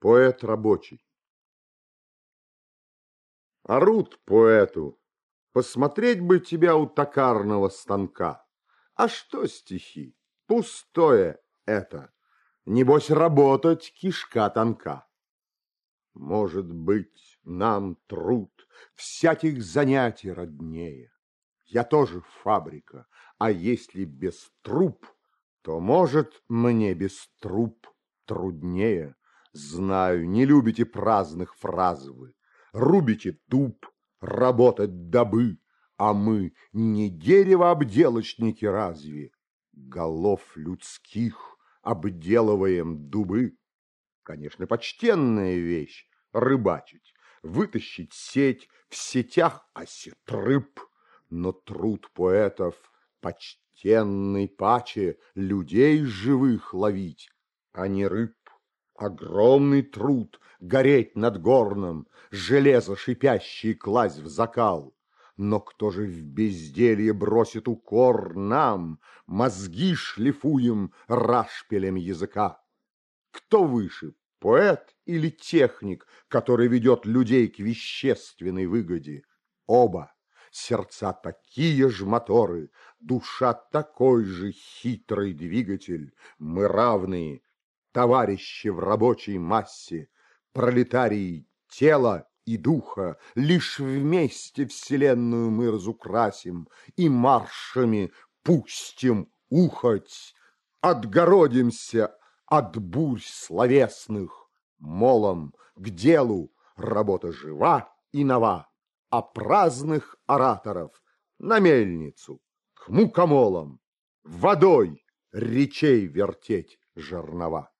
Поэт рабочий. Орут поэту, посмотреть бы тебя у токарного станка. А что стихи? Пустое это. Небось, работать кишка тонка. Может быть, нам труд всяких занятий роднее. Я тоже фабрика, а если без труб, то, может, мне без труб труднее. Знаю, не любите праздных фраз вы, рубите дуб, работать добы, а мы не дерево-обделочники разве? Голов людских обделываем дубы. Конечно, почтенная вещь — рыбачить, вытащить сеть, в сетях осет рыб, но труд поэтов почтенный паче людей живых ловить, а не рыб. Огромный труд гореть над горном, Железо шипящее класть в закал. Но кто же в безделье бросит укор нам, Мозги шлифуем рашпилем языка? Кто выше, поэт или техник, Который ведет людей к вещественной выгоде? Оба. Сердца такие ж моторы, душа такой же хитрый двигатель. Мы равные, товарищи в рабочей массе, пролетарии тела и духа, лишь вместе вселенную мы разукрасим и маршами пустим ухать, отгородимся от бурь словесных, молом к делу работа жива и нова, а праздных ораторов на мельницу, к мукомолам, водой речей вертеть жернова.